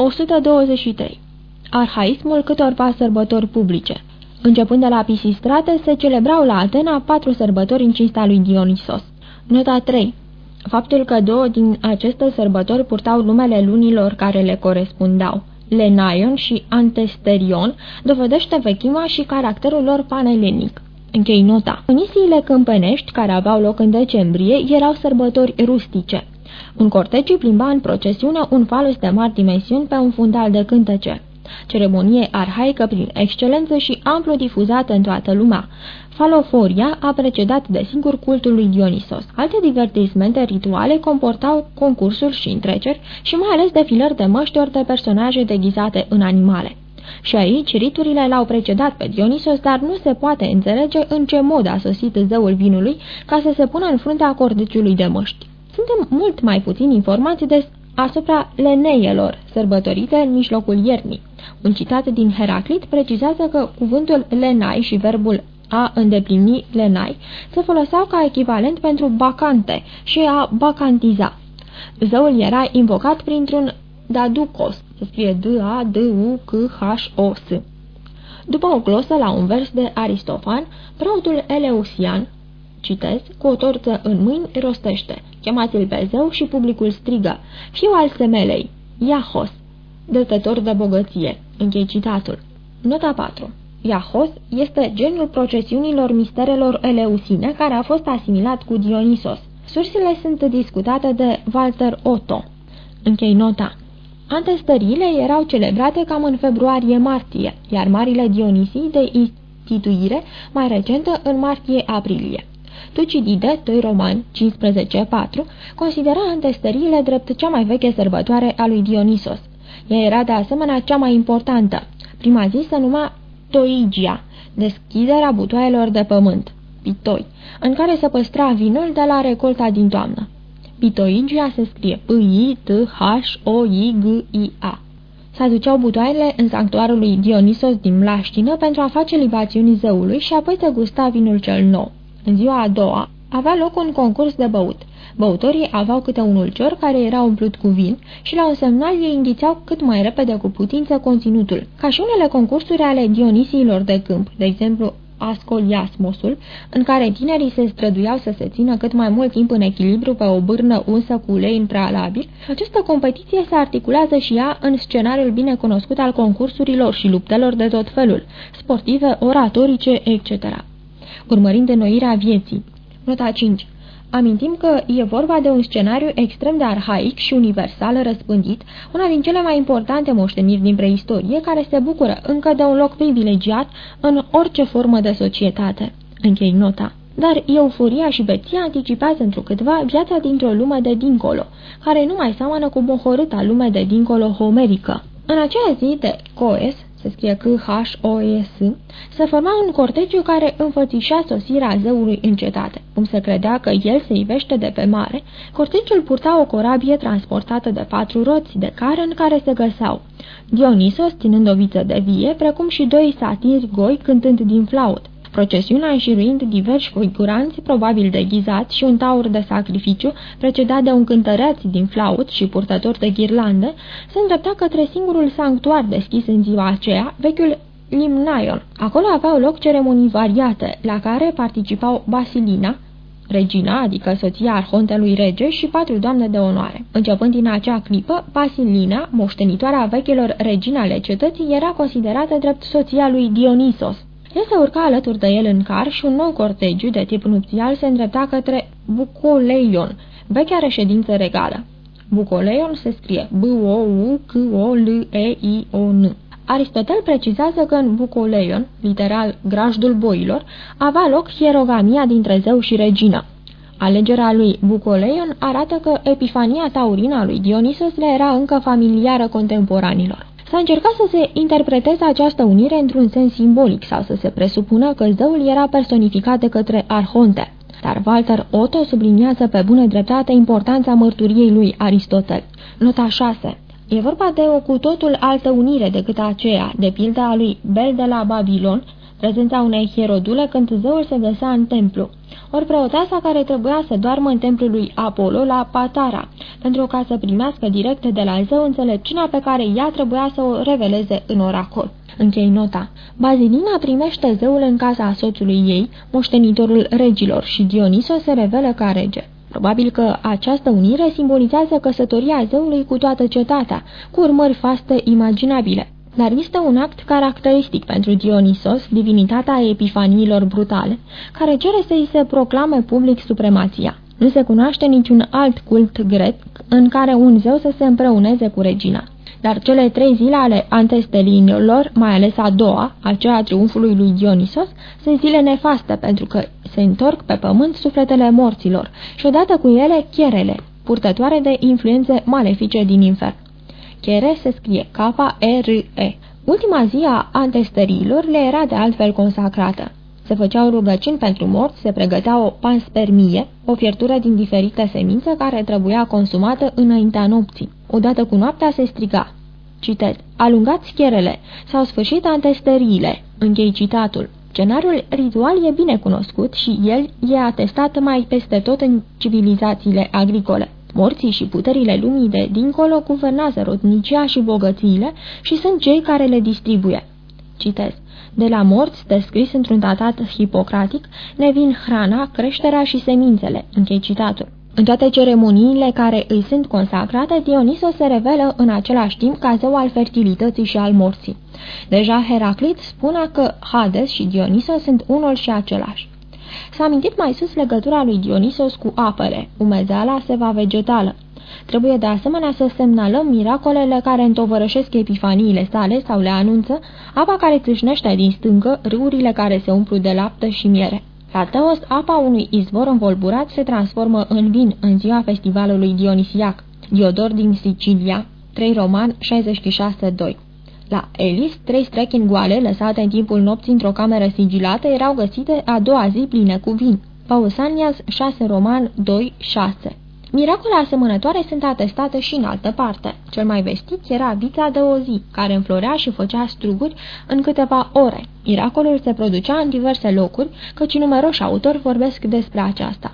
123. Arhaismul câtorva sărbători publice Începând de la Pisistrate, se celebrau la Atena patru sărbători în cinsta lui Dionisos. Nota 3. Faptul că două din aceste sărbători purtau numele lunilor care le corespundau, Lenaion și Antesterion, dovedește vechima și caracterul lor panelenic. Închei nota. Unisiile câmpenești, care aveau loc în decembrie, erau sărbători rustice. Un cortegiu plimba în procesiune un falus de mari dimensiuni pe un fundal de cântece. Ceremonie arhaică prin excelență și amplu difuzată în toată lumea. Faloforia a precedat de singur cultul lui Dionisos. Alte divertismente rituale comportau concursuri și întreceri și mai ales defilări de măști de personaje deghizate în animale. Și aici riturile l-au precedat pe Dionisos, dar nu se poate înțelege în ce mod a sosit zeul vinului ca să se pună în fruntea cordeciului de măști. Suntem mult mai puțin informați de asupra leneielor, sărbătorite în mijlocul iernii. Un citat din Heraclit precizează că cuvântul lenai și verbul a îndeplini lenai se foloseau ca echivalent pentru bacante și a bacantiza. Zeul era invocat printr-un daducos, se scrie D-A-D-U-C-H-O-S. După o glosă la un vers de Aristofan, preotul Eleusian, citez, cu o torță în mâini, rostește, chemați-l pe zeu și publicul strigă, fiu al semelei, Iahos, dătător de bogăție, închei citatul. Nota 4 Iahos este genul procesiunilor misterelor eleusine care a fost asimilat cu Dionisos. Sursele sunt discutate de Walter Otto. Închei nota. Antestăriile erau celebrate cam în februarie-martie, iar marile Dionisii de instituire mai recentă în martie-aprilie. Tucidide, 2 Roman 15.4, considera antestăriile drept cea mai veche sărbătoare a lui Dionisos. Ea era de asemenea cea mai importantă. Prima zi se numea Toigia, deschiderea butoaielor de pământ, pitoi, în care se păstra vinul de la recolta din toamnă. Pitoigia se scrie P-I-T-H-O-I-G-I-A. Se aduceau butoaiele în sanctuarul lui Dionisos din Mlaștină pentru a face libațiuni zeului și apoi se gusta vinul cel nou. În ziua a doua avea loc un concurs de băut. Băutorii aveau câte un ulcior care era umplut cu vin și la un semnal ei înghițeau cât mai repede cu putință conținutul. Ca și unele concursuri ale Dionisiilor de câmp, de exemplu Ascoliasmosul, în care tinerii se străduiau să se țină cât mai mult timp în echilibru pe o bârnă unsă cu ulei în prealabil, această competiție se articulează și ea în scenariul bine cunoscut al concursurilor și luptelor de tot felul, sportive, oratorice, etc. Urmărind înnoirea vieții. Nota 5 Amintim că e vorba de un scenariu extrem de arhaic și universal răspândit, una din cele mai importante moșteniri din preistorie, care se bucură încă de un loc privilegiat în orice formă de societate. Închei nota. Dar euforia și beția anticipează într-o câtva viața dintr-o lume de dincolo, care nu mai seamănă cu mohorâta lume de dincolo homerică. În aceea zi de Coes, se scrie C-H-O-E-S, se forma un cortegiu care înfățișa sosirea zeului în cetate. Cum se credea că el se ivește de pe mare, cortegiul purta o corabie transportată de patru roți de care în care se găseau Dionisos ținând o viță de vie, precum și doi satiri goi cântând din flaut. Procesiunea înșiruind diversi figuranți, probabil deghizați, și un taur de sacrificiu, precedat de un cântăreț din flaut și purtător de ghirlande, se îndrepta către singurul sanctuar deschis în ziua aceea, vechiul Limnaion. Acolo aveau loc ceremonii variate, la care participau Basilina, regina, adică soția arhontelui rege și patru doamne de onoare. Începând din acea clipă, Basilina, moștenitoarea vechilor regina ale cetății, era considerată drept soția lui Dionisos. El se urca alături de el în car și un nou cortegiu de tip nupțial se îndrepta către Bucoleion, vechea reședință regală. Bucoleion se scrie B-O-U-C-O-L-E-I-O-N. Aristotel precizează că în Bucoleion, literal grajdul boilor, avea loc hierogamia dintre zeu și regină. Alegerea lui Bucoleion arată că epifania taurină a lui Dionisos le era încă familiară contemporanilor. S-a încercat să se interpreteze această unire într-un sens simbolic sau să se presupună că zeul era personificat de către arhonte. Dar Walter Otto subliniază pe bună dreptate importanța mărturiei lui Aristotel. Nota 6 E vorba de o cu totul altă unire decât aceea, de pildă a lui Bel de la Babilon, prezența unei hierodule când zeul se găsea în templu, ori preoteasa care trebuia să doarmă în templul lui Apollo la Patara, pentru ca să primească direct de la zeu înțelepciunea pe care ea trebuia să o reveleze în oracol. Închei nota. Bazilina primește zeul în casa soțului ei, moștenitorul regilor, și Dioniso se revelă ca rege. Probabil că această unire simbolizează căsătoria zeului cu toată cetatea, cu urmări faste imaginabile. Dar este un act caracteristic pentru Dionisos, divinitatea epifaniilor brutale, care cere să-i se proclame public supremația. Nu se cunoaște niciun alt cult grec în care un zeu să se împreuneze cu regina. Dar cele trei zile ale antestelinilor, mai ales a doua, aceea a triumfului lui Dionisos, sunt zile nefaste pentru că se întorc pe pământ sufletele morților și odată cu ele chierele, purtătoare de influențe malefice din infern. Chere se scrie K-E-R-E. Ultima zi a antesterilor le era de altfel consacrată. Se făceau rugăciuni pentru morți, se pregătea o panspermie, o fiertură din diferite semințe care trebuia consumată înaintea nopții. Odată cu noaptea se striga. Citez. Alungați chierele. S-au sfârșit antesteriile. Închei citatul. Scenariul ritual e bine cunoscut și el e atestat mai peste tot în civilizațiile agricole. Morții și puterile lumii de dincolo guvernează rodnicia și bogățiile și sunt cei care le distribuie. Citez. De la morți, descris într-un tratat hipocratic, ne vin hrana, creșterea și semințele. Închei citatul. În toate ceremoniile care îi sunt consacrate, Dionisos se revelă în același timp ca zeu al fertilității și al morții. Deja Heraclit spune că Hades și Dionisos sunt unul și același. S-a amintit mai sus legătura lui Dionisos cu apele, umezeala seva vegetală. Trebuie de asemenea să semnalăm miracolele care întovărășesc epifaniile sale sau le anunță, apa care țâșnește din stângă, râurile care se umplu de lapte și miere. La Teos, apa unui izvor învolburat se transformă în vin în ziua festivalului Dionisiac. Diodor din Sicilia, 3 Roman 66-2 La Elis, trei strechini goale lăsate în timpul nopții într-o cameră sigilată erau găsite a doua zi pline cu vin. Pausanias 6 Roman 2 6 Miracole asemănătoare sunt atestate și în altă parte. Cel mai vestit era vița de o zi, care înflorea și făcea struguri în câteva ore. Miracolul se producea în diverse locuri, căci numeroși autori vorbesc despre aceasta.